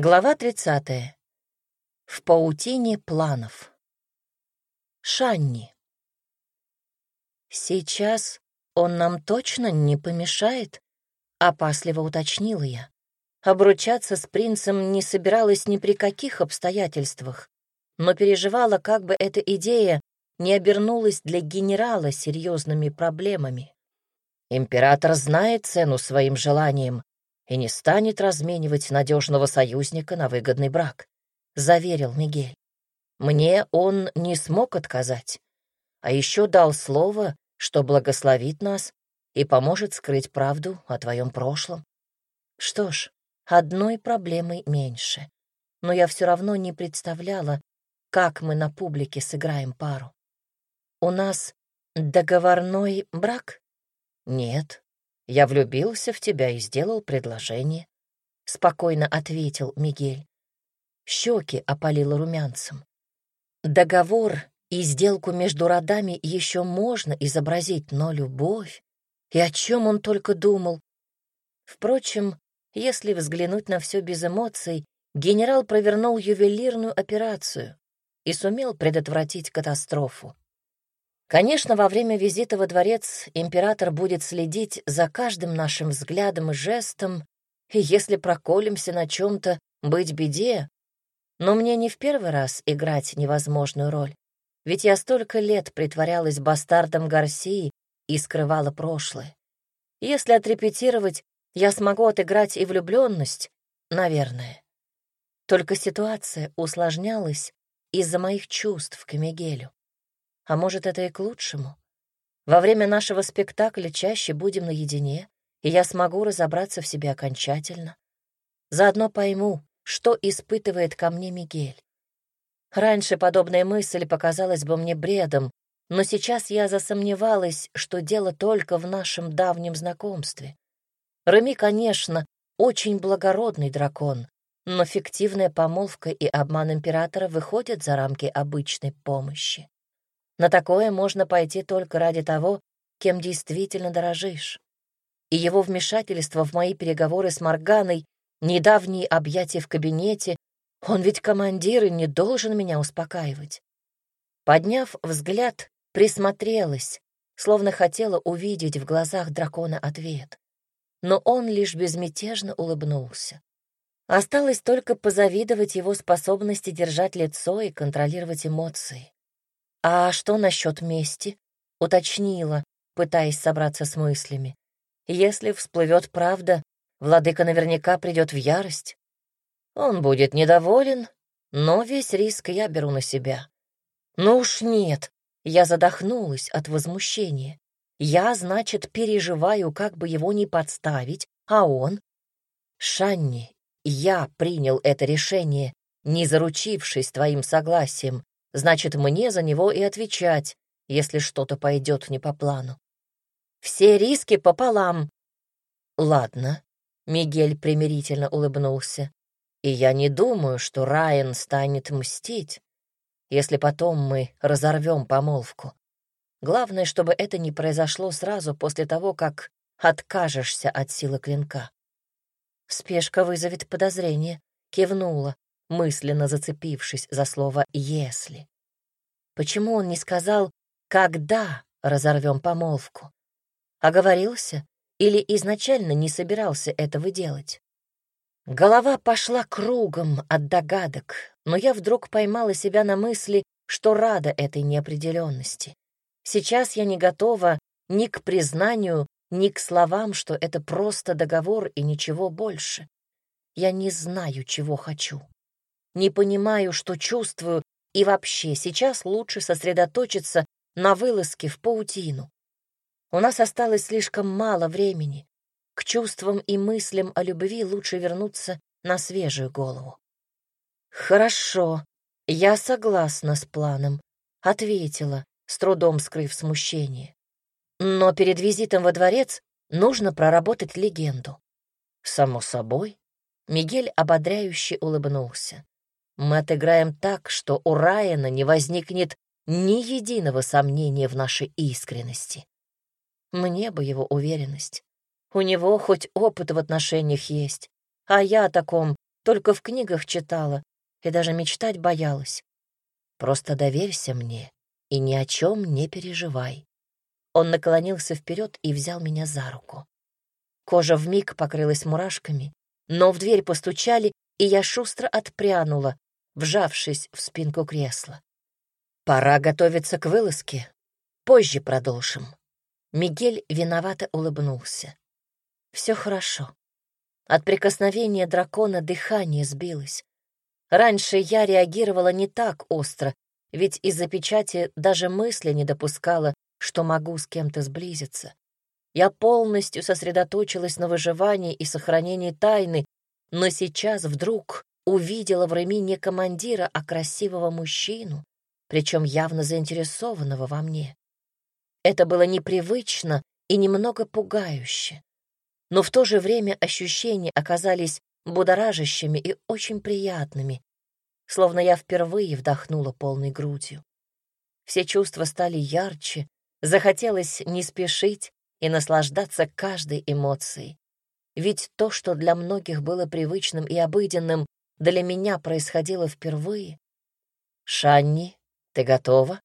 Глава 30. В паутине планов. Шанни. «Сейчас он нам точно не помешает?» — опасливо уточнила я. Обручаться с принцем не собиралась ни при каких обстоятельствах, но переживала, как бы эта идея не обернулась для генерала серьезными проблемами. Император знает цену своим желаниям и не станет разменивать надежного союзника на выгодный брак, заверил Мигель. Мне он не смог отказать, а еще дал слово, что благословит нас и поможет скрыть правду о твоем прошлом. Что ж, одной проблемой меньше, но я все равно не представляла, как мы на публике сыграем пару. У нас договорной брак? Нет, я влюбился в тебя и сделал предложение. Спокойно ответил Мигель. Щеки опалило румянцем. Договор и сделку между родами еще можно изобразить, но любовь... И о чем он только думал? Впрочем, если взглянуть на все без эмоций, генерал провернул ювелирную операцию и сумел предотвратить катастрофу. Конечно, во время визита во дворец император будет следить за каждым нашим взглядом и жестом, и если проколемся на чем-то, быть беде. Но мне не в первый раз играть невозможную роль, ведь я столько лет притворялась бастардом Гарсии и скрывала прошлое. Если отрепетировать, я смогу отыграть и влюбленность, наверное. Только ситуация усложнялась из-за моих чувств к Мигелю. А может, это и к лучшему. Во время нашего спектакля чаще будем наедине, и я смогу разобраться в себе окончательно. Заодно пойму, что испытывает ко мне Мигель. Раньше подобная мысль показалась бы мне бредом, но сейчас я засомневалась, что дело только в нашем давнем знакомстве. Реми, конечно, очень благородный дракон, но фиктивная помолвка и обман императора выходят за рамки обычной помощи. На такое можно пойти только ради того, кем действительно дорожишь. И его вмешательство в мои переговоры с Морганой, недавние объятия в кабинете, он ведь командир и не должен меня успокаивать. Подняв взгляд, присмотрелась, словно хотела увидеть в глазах дракона ответ. Но он лишь безмятежно улыбнулся. Осталось только позавидовать его способности держать лицо и контролировать эмоции. «А что насчет мести?» — уточнила, пытаясь собраться с мыслями. «Если всплывет правда, владыка наверняка придет в ярость. Он будет недоволен, но весь риск я беру на себя. Ну уж нет, я задохнулась от возмущения. Я, значит, переживаю, как бы его не подставить, а он... Шанни, я принял это решение, не заручившись твоим согласием, Значит, мне за него и отвечать, если что-то пойдет не по плану. Все риски пополам. Ладно, Мигель примирительно улыбнулся. И я не думаю, что Райан станет мстить, если потом мы разорвем помолвку. Главное, чтобы это не произошло сразу после того, как откажешься от силы клинка. Спешка вызовет подозрение, кивнула, мысленно зацепившись за слово «если». Почему он не сказал «когда разорвем помолвку»? Оговорился или изначально не собирался этого делать? Голова пошла кругом от догадок, но я вдруг поймала себя на мысли, что рада этой неопределенности. Сейчас я не готова ни к признанию, ни к словам, что это просто договор и ничего больше. Я не знаю, чего хочу не понимаю, что чувствую, и вообще сейчас лучше сосредоточиться на вылазке в паутину. У нас осталось слишком мало времени. К чувствам и мыслям о любви лучше вернуться на свежую голову. «Хорошо, я согласна с планом», — ответила, с трудом скрыв смущение. «Но перед визитом во дворец нужно проработать легенду». «Само собой», — Мигель ободряюще улыбнулся. Мы отыграем так, что у Райана не возникнет ни единого сомнения в нашей искренности. Мне бы его уверенность. У него хоть опыт в отношениях есть, а я о таком только в книгах читала и даже мечтать боялась. Просто доверься мне и ни о чем не переживай. Он наклонился вперед и взял меня за руку. Кожа вмиг покрылась мурашками, но в дверь постучали, и я шустро отпрянула, вжавшись в спинку кресла. Пора готовиться к вылазке. Позже продолжим. Мигель виновато улыбнулся. Все хорошо. От прикосновения дракона дыхание сбилось. Раньше я реагировала не так остро, ведь из-за печати даже мысли не допускала, что могу с кем-то сблизиться. Я полностью сосредоточилась на выживании и сохранении тайны, но сейчас вдруг увидела в Реми не командира, а красивого мужчину, причем явно заинтересованного во мне. Это было непривычно и немного пугающе. Но в то же время ощущения оказались будоражащими и очень приятными, словно я впервые вдохнула полной грудью. Все чувства стали ярче, захотелось не спешить и наслаждаться каждой эмоцией. Ведь то, что для многих было привычным и обыденным, для меня происходило впервые. «Шанни, ты готова?»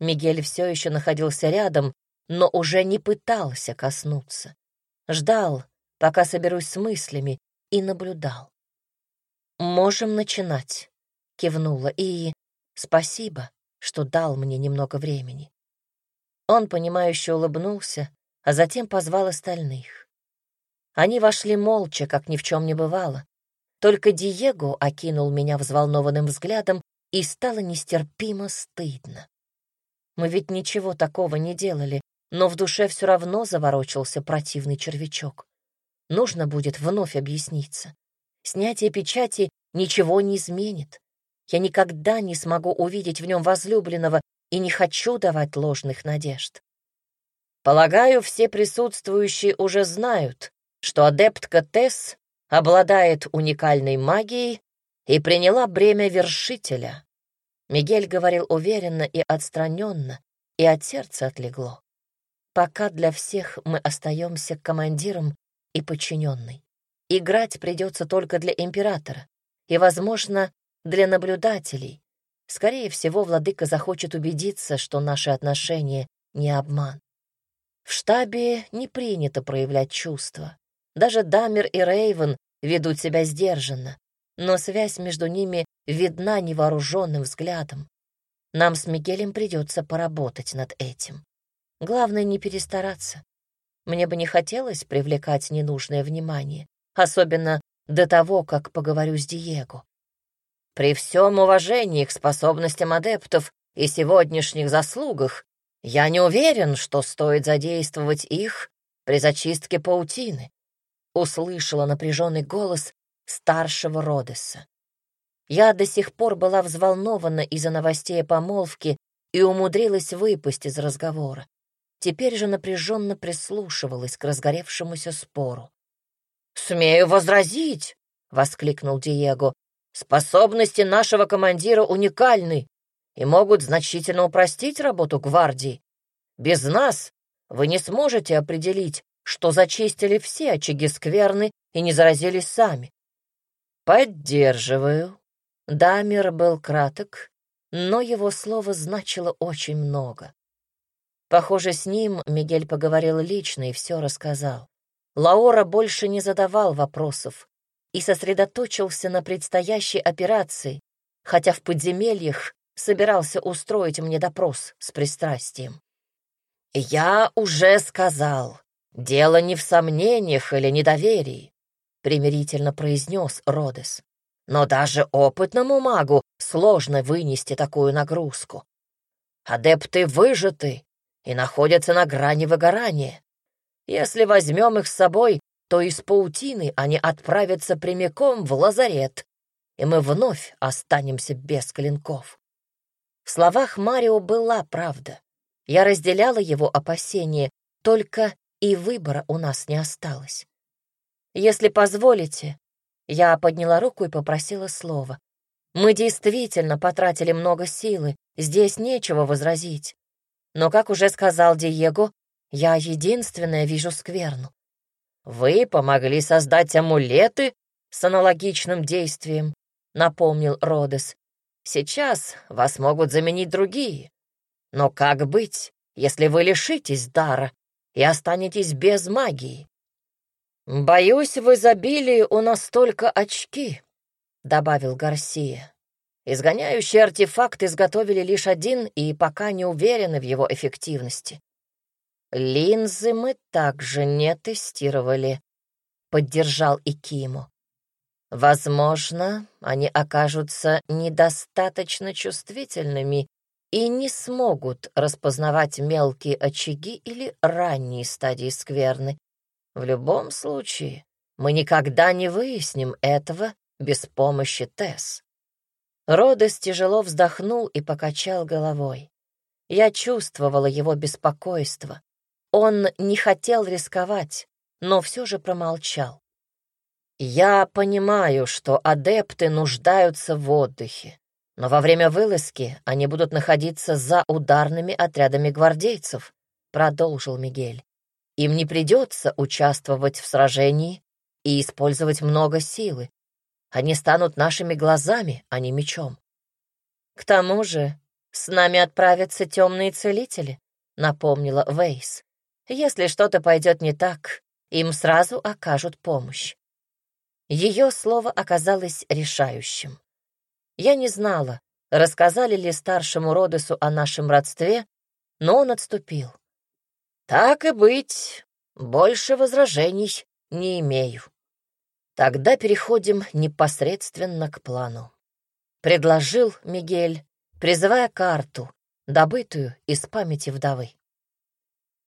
Мигель все еще находился рядом, но уже не пытался коснуться. Ждал, пока соберусь с мыслями, и наблюдал. «Можем начинать», — кивнула, и «спасибо, что дал мне немного времени». Он, понимающе улыбнулся, а затем позвал остальных. Они вошли молча, как ни в чем не бывало. Только Диего окинул меня взволнованным взглядом, и стало нестерпимо стыдно. Мы ведь ничего такого не делали, но в душе все равно заворочился противный червячок. Нужно будет вновь объясниться. Снятие печати ничего не изменит. Я никогда не смогу увидеть в нем возлюбленного и не хочу давать ложных надежд. Полагаю, все присутствующие уже знают, что адептка Тесс обладает уникальной магией и приняла бремя вершителя. Мигель говорил уверенно и отстраненно, и от сердца отлегло. Пока для всех мы остаемся командиром и подчиненной. Играть придется только для императора и, возможно, для наблюдателей. Скорее всего, владыка захочет убедиться, что наши отношения не обман. В штабе не принято проявлять чувства. Даже Дамер и Рейвен ведут себя сдержанно, но связь между ними видна невооруженным взглядом. Нам с Мигелем придется поработать над этим. Главное не перестараться. Мне бы не хотелось привлекать ненужное внимание, особенно до того, как поговорю с Диего. При всем уважении к способностям адептов и сегодняшних заслугах, я не уверен, что стоит задействовать их при зачистке паутины. Услышала напряженный голос старшего Родеса. Я до сих пор была взволнована из-за новостей о помолвке и умудрилась выпасть из разговора. Теперь же напряженно прислушивалась к разгоревшемуся спору. «Смею возразить!» — воскликнул Диего. «Способности нашего командира уникальны и могут значительно упростить работу гвардии. Без нас вы не сможете определить, что зачистили все очаги скверны и не заразились сами. Поддерживаю. Дамир был краток, но его слово значило очень много. Похоже, с ним Мигель поговорил лично и все рассказал. Лаора больше не задавал вопросов и сосредоточился на предстоящей операции, хотя в подземельях собирался устроить мне допрос с пристрастием. «Я уже сказал, дело не в сомнениях или недоверии примирительно произнес Родес. Но даже опытному магу сложно вынести такую нагрузку. Адепты выжаты и находятся на грани выгорания. Если возьмем их с собой, то из паутины они отправятся прямиком в лазарет, и мы вновь останемся без клинков. В словах Марио была правда. Я разделяла его опасения, только и выбора у нас не осталось. Если позволите, я подняла руку и попросила слова. Мы действительно потратили много силы, здесь нечего возразить. Но, как уже сказал Диего, я единственная вижу скверну. Вы помогли создать амулеты, с аналогичным действием, напомнил Родес. Сейчас вас могут заменить другие. Но как быть, если вы лишитесь дара и останетесь без магии? Боюсь, в изобилии у нас только очки, добавил Гарсия. Изгоняющий артефакт изготовили лишь один и пока не уверены в его эффективности. Линзы мы также не тестировали, поддержал Икиму. Возможно, они окажутся недостаточно чувствительными и не смогут распознавать мелкие очаги или ранние стадии скверны. В любом случае, мы никогда не выясним этого без помощи Тесс. Родес тяжело вздохнул и покачал головой. Я чувствовала его беспокойство. Он не хотел рисковать, но все же промолчал. «Я понимаю, что адепты нуждаются в отдыхе, но во время вылазки они будут находиться за ударными отрядами гвардейцев», — продолжил Мигель. «Им не придется участвовать в сражении и использовать много силы. Они станут нашими глазами, а не мечом». «К тому же с нами отправятся темные целители», — напомнила Вейс. Если что-то пойдет не так, им сразу окажут помощь. Ее слово оказалось решающим. Я не знала, рассказали ли старшему Родесу о нашем родстве, но он отступил. «Так и быть, больше возражений не имею. Тогда переходим непосредственно к плану», — предложил Мигель, призывая карту, добытую из памяти вдовы.